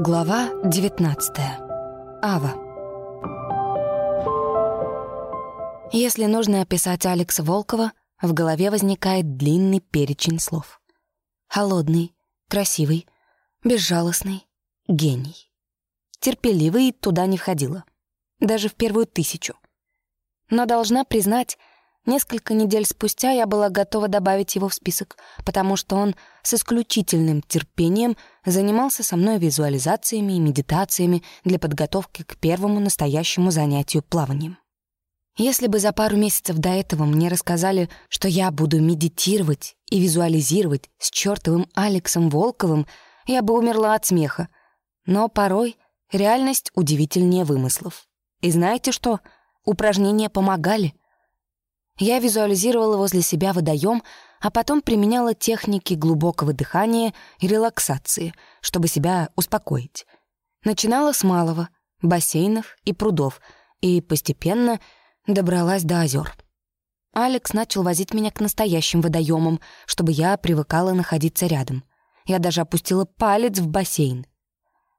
Глава 19. Ава. Если нужно описать Алекса Волкова, в голове возникает длинный перечень слов. Холодный, красивый, безжалостный, гений. Терпеливый туда не входило. Даже в первую тысячу. Но должна признать, Несколько недель спустя я была готова добавить его в список, потому что он с исключительным терпением занимался со мной визуализациями и медитациями для подготовки к первому настоящему занятию плаванием. Если бы за пару месяцев до этого мне рассказали, что я буду медитировать и визуализировать с чертовым Алексом Волковым, я бы умерла от смеха. Но порой реальность удивительнее вымыслов. И знаете что? Упражнения помогали. Я визуализировала возле себя водоем, а потом применяла техники глубокого дыхания и релаксации, чтобы себя успокоить. Начинала с малого — бассейнов и прудов, и постепенно добралась до озер. Алекс начал возить меня к настоящим водоемам, чтобы я привыкала находиться рядом. Я даже опустила палец в бассейн.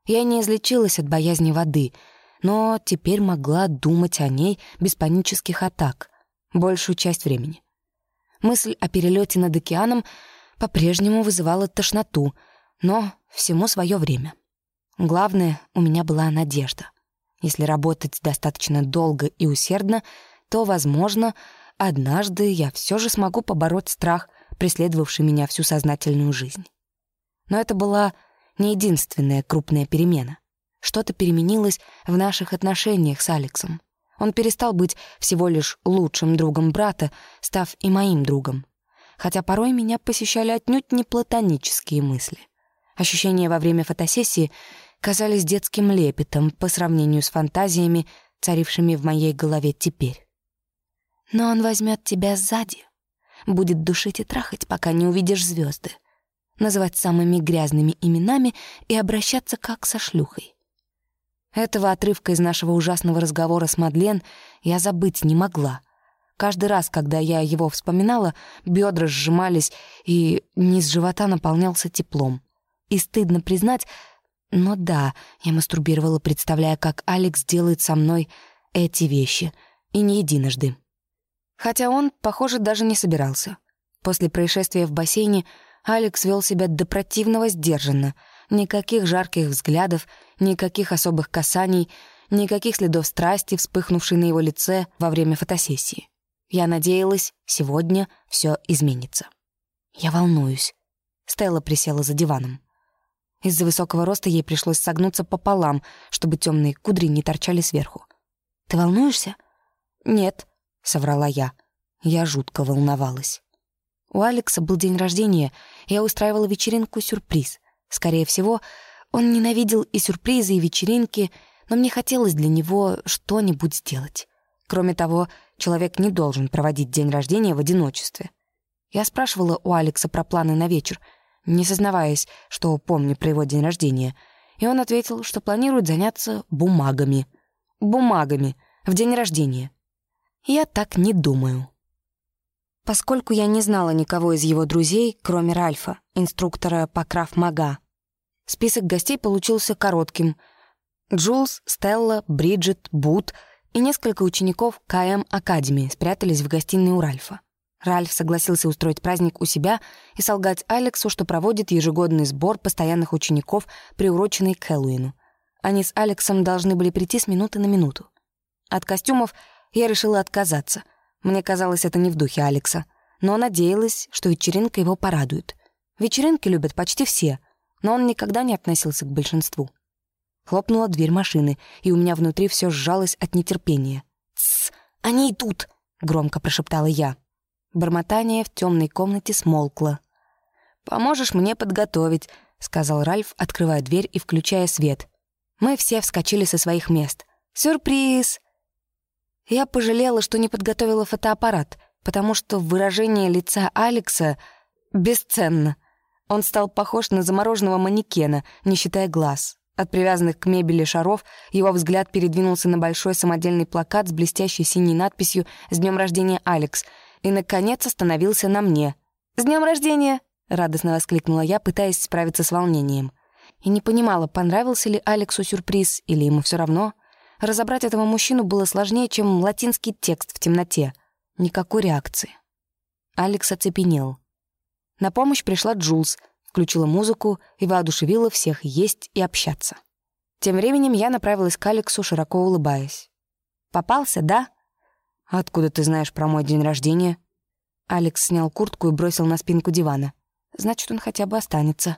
Я не излечилась от боязни воды, но теперь могла думать о ней без панических атак — большую часть времени. Мысль о перелете над океаном по-прежнему вызывала тошноту, но всему свое время. Главное, у меня была надежда. Если работать достаточно долго и усердно, то, возможно, однажды я все же смогу побороть страх, преследовавший меня всю сознательную жизнь. Но это была не единственная крупная перемена. Что-то переменилось в наших отношениях с Алексом. Он перестал быть всего лишь лучшим другом брата, став и моим другом. Хотя порой меня посещали отнюдь не платонические мысли. Ощущения во время фотосессии казались детским лепетом по сравнению с фантазиями, царившими в моей голове теперь. Но он возьмет тебя сзади, будет душить и трахать, пока не увидишь звезды, называть самыми грязными именами и обращаться как со шлюхой. Этого отрывка из нашего ужасного разговора с Мадлен я забыть не могла. Каждый раз, когда я его вспоминала, бедра сжимались, и низ живота наполнялся теплом. И стыдно признать, но да, я мастурбировала, представляя, как Алекс делает со мной эти вещи, и не единожды. Хотя он, похоже, даже не собирался. После происшествия в бассейне Алекс вел себя до противного сдержанно — Никаких жарких взглядов, никаких особых касаний, никаких следов страсти, вспыхнувшей на его лице во время фотосессии. Я надеялась, сегодня все изменится. Я волнуюсь. Стелла присела за диваном. Из-за высокого роста ей пришлось согнуться пополам, чтобы темные кудри не торчали сверху. «Ты волнуешься?» «Нет», — соврала я. Я жутко волновалась. У Алекса был день рождения, я устраивала вечеринку-сюрприз — Скорее всего, он ненавидел и сюрпризы, и вечеринки, но мне хотелось для него что-нибудь сделать. Кроме того, человек не должен проводить день рождения в одиночестве. Я спрашивала у Алекса про планы на вечер, не сознаваясь, что помню про его день рождения, и он ответил, что планирует заняться бумагами. Бумагами в день рождения. Я так не думаю. Поскольку я не знала никого из его друзей, кроме Ральфа, инструктора по краф-мага. Список гостей получился коротким. Джулс, Стелла, Бриджит, Бут и несколько учеников КМ Академии спрятались в гостиной у Ральфа. Ральф согласился устроить праздник у себя и солгать Алексу, что проводит ежегодный сбор постоянных учеников, приуроченный к Хэллоуину. Они с Алексом должны были прийти с минуты на минуту. От костюмов я решила отказаться. Мне казалось, это не в духе Алекса. Но надеялась, что вечеринка его порадует. Вечеринки любят почти все, но он никогда не относился к большинству. Хлопнула дверь машины, и у меня внутри все сжалось от нетерпения. «Тссс, они идут!» — громко прошептала я. Бормотание в темной комнате смолкло. «Поможешь мне подготовить», — сказал Ральф, открывая дверь и включая свет. Мы все вскочили со своих мест. «Сюрприз!» Я пожалела, что не подготовила фотоаппарат, потому что выражение лица Алекса бесценно — он стал похож на замороженного манекена, не считая глаз. От привязанных к мебели шаров его взгляд передвинулся на большой самодельный плакат с блестящей синей надписью «С днем рождения, Алекс!» и, наконец, остановился на мне. «С днем рождения!» — радостно воскликнула я, пытаясь справиться с волнением. и не понимала, понравился ли Алексу сюрприз или ему все равно. Разобрать этого мужчину было сложнее, чем латинский текст в темноте. Никакой реакции. Алекс оцепенел. На помощь пришла Джулс, включила музыку и воодушевила всех есть и общаться. Тем временем я направилась к Алексу, широко улыбаясь. «Попался, да?» «Откуда ты знаешь про мой день рождения?» Алекс снял куртку и бросил на спинку дивана. «Значит, он хотя бы останется».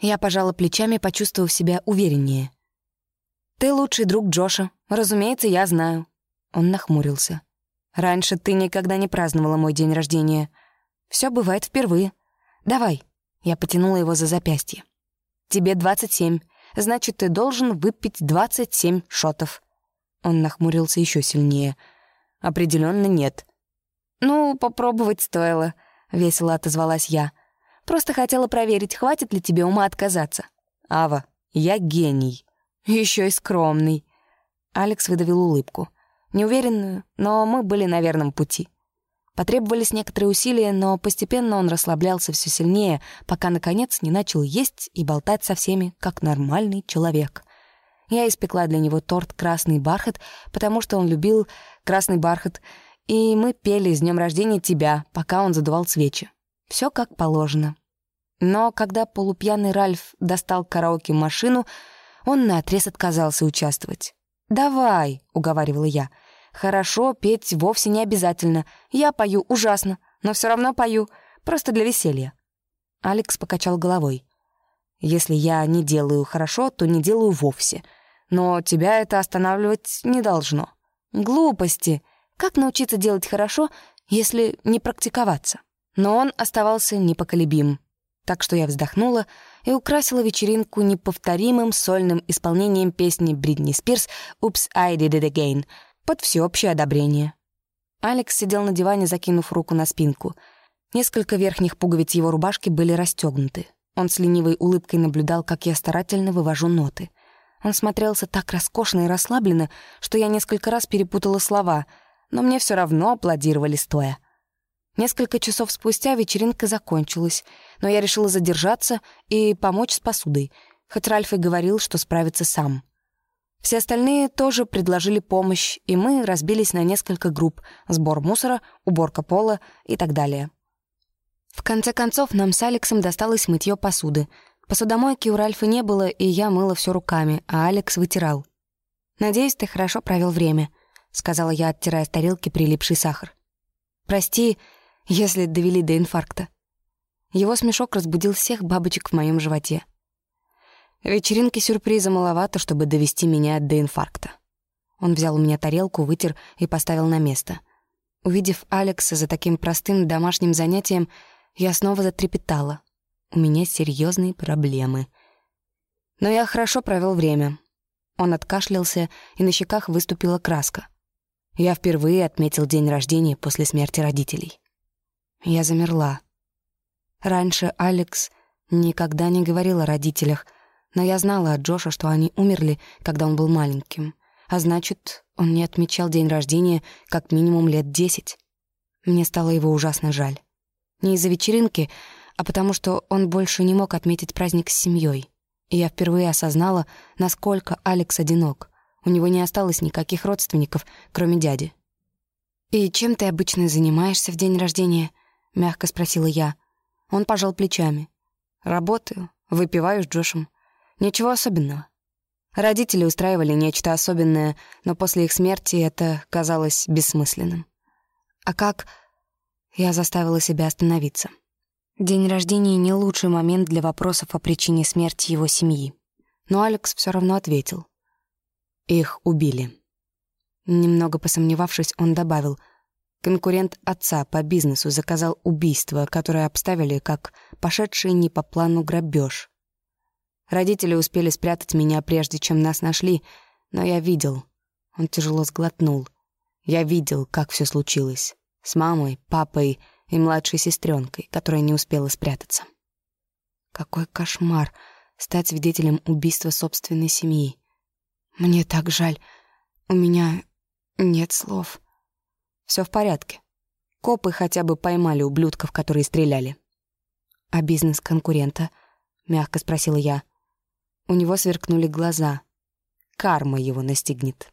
Я пожала плечами, почувствовав себя увереннее. «Ты лучший друг Джоша. Разумеется, я знаю». Он нахмурился. «Раньше ты никогда не праздновала мой день рождения. Все бывает впервые. Давай». Я потянула его за запястье. «Тебе 27. Значит, ты должен выпить 27 шотов». Он нахмурился еще сильнее. Определенно нет. «Ну, попробовать стоило», — весело отозвалась я. «Просто хотела проверить, хватит ли тебе ума отказаться». «Ава, я гений». Еще и скромный». Алекс выдавил улыбку. Неуверенную, но мы были на верном пути. Потребовались некоторые усилия, но постепенно он расслаблялся все сильнее, пока, наконец, не начал есть и болтать со всеми, как нормальный человек. Я испекла для него торт «Красный бархат», потому что он любил красный бархат, и мы пели «С днем рождения тебя», пока он задувал свечи. Все как положено. Но когда полупьяный Ральф достал караоке-машину, он наотрез отказался участвовать. «Давай», — уговаривала я, — Хорошо, петь вовсе не обязательно. Я пою ужасно, но все равно пою, просто для веселья. Алекс покачал головой. Если я не делаю хорошо, то не делаю вовсе. Но тебя это останавливать не должно. Глупости. Как научиться делать хорошо, если не практиковаться? Но он оставался непоколебим. Так что я вздохнула и украсила вечеринку неповторимым сольным исполнением песни Бритни Спирс «Oops, I did it again», под всеобщее одобрение. Алекс сидел на диване, закинув руку на спинку. Несколько верхних пуговиц его рубашки были расстегнуты. Он с ленивой улыбкой наблюдал, как я старательно вывожу ноты. Он смотрелся так роскошно и расслабленно, что я несколько раз перепутала слова, но мне все равно аплодировали стоя. Несколько часов спустя вечеринка закончилась, но я решила задержаться и помочь с посудой, хоть Ральф и говорил, что справится сам — все остальные тоже предложили помощь, и мы разбились на несколько групп — сбор мусора, уборка пола и так далее. В конце концов, нам с Алексом досталось мытье посуды. Посудомойки у Ральфа не было, и я мыла все руками, а Алекс вытирал. «Надеюсь, ты хорошо провел время», — сказала я, оттирая с тарелки прилипший сахар. «Прости, если довели до инфаркта». Его смешок разбудил всех бабочек в моем животе. Вечеринки сюрприза маловато, чтобы довести меня до инфаркта. Он взял у меня тарелку, вытер и поставил на место. Увидев Алекса за таким простым домашним занятием, я снова затрепетала. У меня серьезные проблемы. Но я хорошо провел время. Он откашлялся, и на щеках выступила краска. Я впервые отметил день рождения после смерти родителей. Я замерла. Раньше Алекс никогда не говорил о родителях, но я знала от Джоша, что они умерли, когда он был маленьким. А значит, он не отмечал день рождения как минимум лет десять. Мне стало его ужасно жаль. Не из-за вечеринки, а потому что он больше не мог отметить праздник с семьей. И я впервые осознала, насколько Алекс одинок. У него не осталось никаких родственников, кроме дяди. «И чем ты обычно занимаешься в день рождения?» — мягко спросила я. Он пожал плечами. «Работаю, выпиваю с Джошем. Ничего особенного. Родители устраивали нечто особенное, но после их смерти это казалось бессмысленным. А как... Я заставила себя остановиться. День рождения — не лучший момент для вопросов о причине смерти его семьи. Но Алекс все равно ответил. Их убили. Немного посомневавшись, он добавил. Конкурент отца по бизнесу заказал убийство, которое обставили как пошедший не по плану грабеж. Родители успели спрятать меня, прежде чем нас нашли, но я видел. Он тяжело сглотнул. Я видел, как все случилось. С мамой, папой и младшей сестренкой, которая не успела спрятаться. Какой кошмар стать свидетелем убийства собственной семьи. Мне так жаль. У меня нет слов. Все в порядке. Копы хотя бы поймали ублюдков, которые стреляли. А бизнес конкурента? Мягко спросила я. У него сверкнули глаза. Карма его настигнет.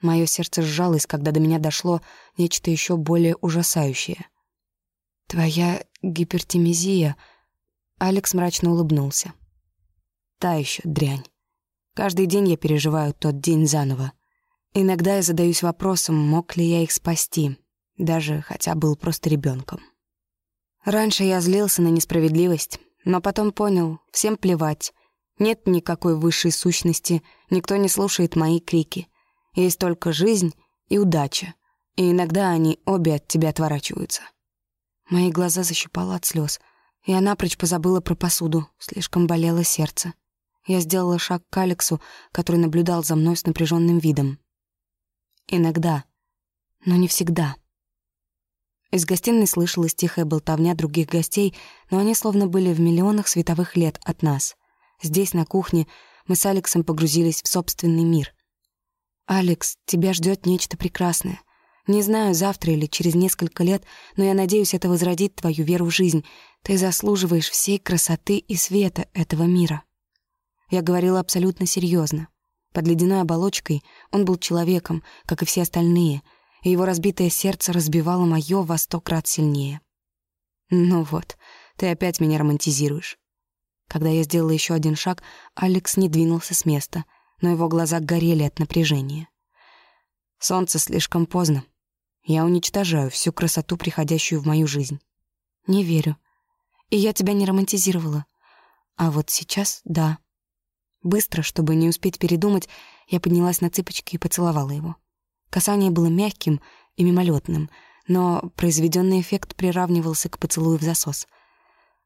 Мое сердце сжалось, когда до меня дошло нечто еще более ужасающее. «Твоя гипертимизия...» Алекс мрачно улыбнулся. «Та еще дрянь. Каждый день я переживаю тот день заново. Иногда я задаюсь вопросом, мог ли я их спасти, даже хотя был просто ребенком. Раньше я злился на несправедливость, но потом понял, всем плевать. Нет никакой высшей сущности, никто не слушает мои крики. Есть только жизнь и удача, и иногда они обе от тебя отворачиваются. Мои глаза защипало от слез. Я напрочь позабыла про посуду, слишком болело сердце. Я сделала шаг к Алексу, который наблюдал за мной с напряженным видом. Иногда, но не всегда. Из гостиной слышалась тихая болтовня других гостей, но они словно были в миллионах световых лет от нас. Здесь, на кухне, мы с Алексом погрузились в собственный мир. «Алекс, тебя ждет нечто прекрасное. Не знаю, завтра или через несколько лет, но я надеюсь, это возродит твою веру в жизнь. Ты заслуживаешь всей красоты и света этого мира». Я говорила абсолютно серьезно. Под ледяной оболочкой он был человеком, как и все остальные, и его разбитое сердце разбивало моё во сто крат сильнее. «Ну вот, ты опять меня романтизируешь». Когда я сделала еще один шаг, Алекс не двинулся с места, но его глаза горели от напряжения. «Солнце слишком поздно. Я уничтожаю всю красоту, приходящую в мою жизнь. Не верю. И я тебя не романтизировала. А вот сейчас — да. Быстро, чтобы не успеть передумать, я поднялась на цыпочки и поцеловала его. Касание было мягким и мимолетным, но произведенный эффект приравнивался к поцелую в засос.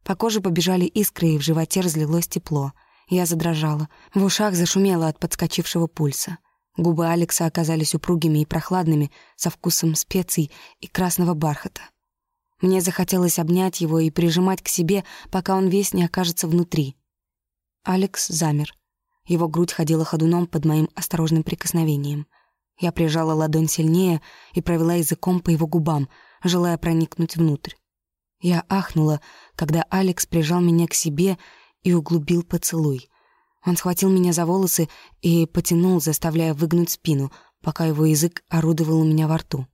По коже побежали искры, и в животе разлилось тепло. Я задрожала, в ушах зашумело от подскочившего пульса. Губы Алекса оказались упругими и прохладными, со вкусом специй и красного бархата. Мне захотелось обнять его и прижимать к себе, пока он весь не окажется внутри. Алекс замер. Его грудь ходила ходуном под моим осторожным прикосновением. Я прижала ладонь сильнее и провела языком по его губам, желая проникнуть внутрь. Я ахнула, когда Алекс прижал меня к себе и углубил поцелуй. Он схватил меня за волосы и потянул, заставляя выгнуть спину, пока его язык орудовал у меня во рту.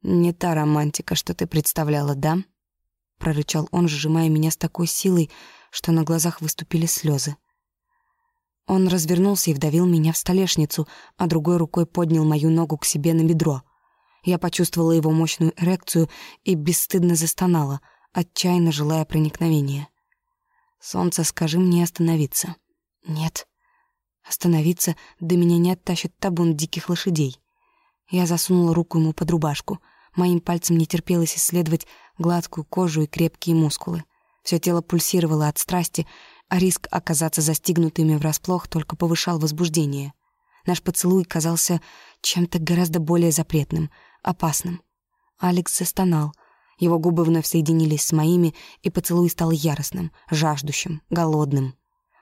«Не та романтика, что ты представляла, да?» — прорычал он, сжимая меня с такой силой, что на глазах выступили слезы. Он развернулся и вдавил меня в столешницу, а другой рукой поднял мою ногу к себе на бедро. Я почувствовала его мощную эрекцию и бесстыдно застонала, отчаянно желая проникновения. «Солнце, скажи мне остановиться». «Нет». Остановиться, да меня не оттащит табун диких лошадей. Я засунула руку ему под рубашку. Моим пальцем не терпелось исследовать гладкую кожу и крепкие мускулы. Все тело пульсировало от страсти, а риск оказаться застигнутыми врасплох только повышал возбуждение. Наш поцелуй казался чем-то гораздо более запретным, опасным. Алекс застонал. Его губы вновь соединились с моими, и поцелуй стал яростным, жаждущим, голодным.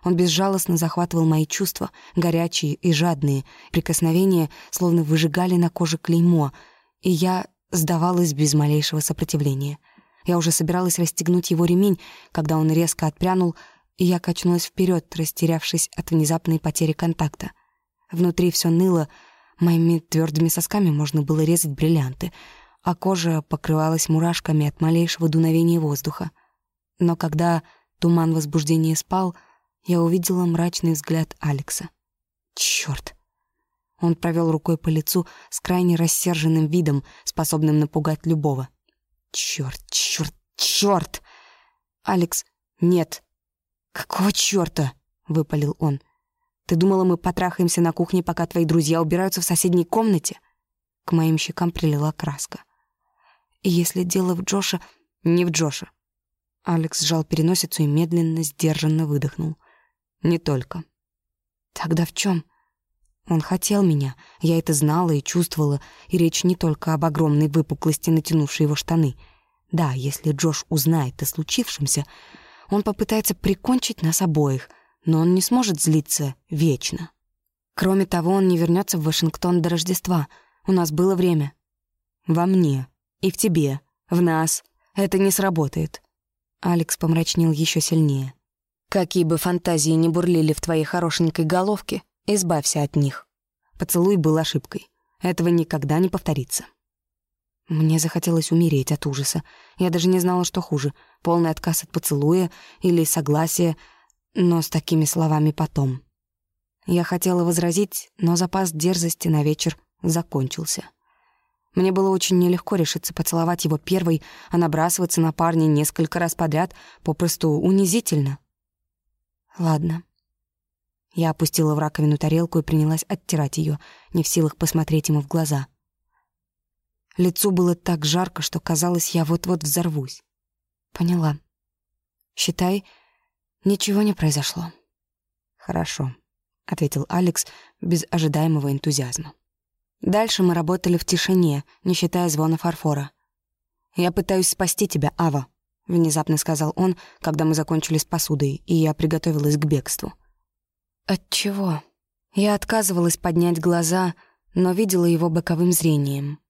Он безжалостно захватывал мои чувства, горячие и жадные. Прикосновения словно выжигали на коже клеймо, и я сдавалась без малейшего сопротивления. Я уже собиралась расстегнуть его ремень, когда он резко отпрянул я качнулась вперед, растерявшись от внезапной потери контакта. Внутри все ныло, моими твердыми сосками можно было резать бриллианты, а кожа покрывалась мурашками от малейшего дуновения воздуха. Но когда туман возбуждения спал, я увидела мрачный взгляд Алекса. Черт! Он провел рукой по лицу с крайне рассерженным видом, способным напугать любого. Черт, черт, черт! Алекс, нет! «Какого чёрта?» — выпалил он. «Ты думала, мы потрахаемся на кухне, пока твои друзья убираются в соседней комнате?» К моим щекам прилила краска. «И если дело в Джоша...» «Не в Джоша». Алекс сжал переносицу и медленно, сдержанно выдохнул. «Не только». «Тогда в чем? Он хотел меня, я это знала и чувствовала, и речь не только об огромной выпуклости, натянувшей его штаны. Да, если Джош узнает о случившемся, он попытается прикончить нас обоих, но он не сможет злиться вечно. Кроме того, он не вернется в Вашингтон до Рождества. У нас было время. Во мне. И в тебе. В нас. Это не сработает. Алекс помрачнел еще сильнее. Какие бы фантазии ни бурлили в твоей хорошенькой головке, избавься от них. Поцелуй был ошибкой. Этого никогда не повторится. Мне захотелось умереть от ужаса. Я даже не знала, что хуже — полный отказ от поцелуя или согласие, но с такими словами потом. Я хотела возразить, но запас дерзости на вечер закончился. Мне было очень нелегко решиться поцеловать его первой, а набрасываться на парня несколько раз подряд попросту унизительно. Ладно. Я опустила в раковину тарелку и принялась оттирать ее, не в силах посмотреть ему в глаза. Лицу было так жарко, что казалось, я вот-вот взорвусь. Поняла. Считай, ничего не произошло. Хорошо, ответил Алекс без ожидаемого энтузиазма. Дальше мы работали в тишине, не считая звона фарфора. «Я пытаюсь спасти тебя, Ава», — внезапно сказал он, когда мы закончили с посудой, и я приготовилась к бегству. «От чего?» Я отказывалась поднять глаза, но видела его боковым зрением.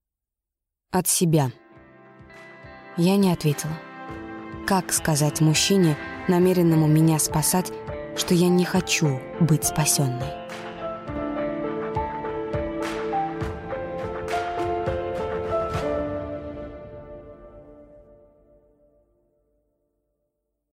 «От себя». Я не ответила. Как сказать мужчине, намеренному меня спасать, что я не хочу быть спасенной?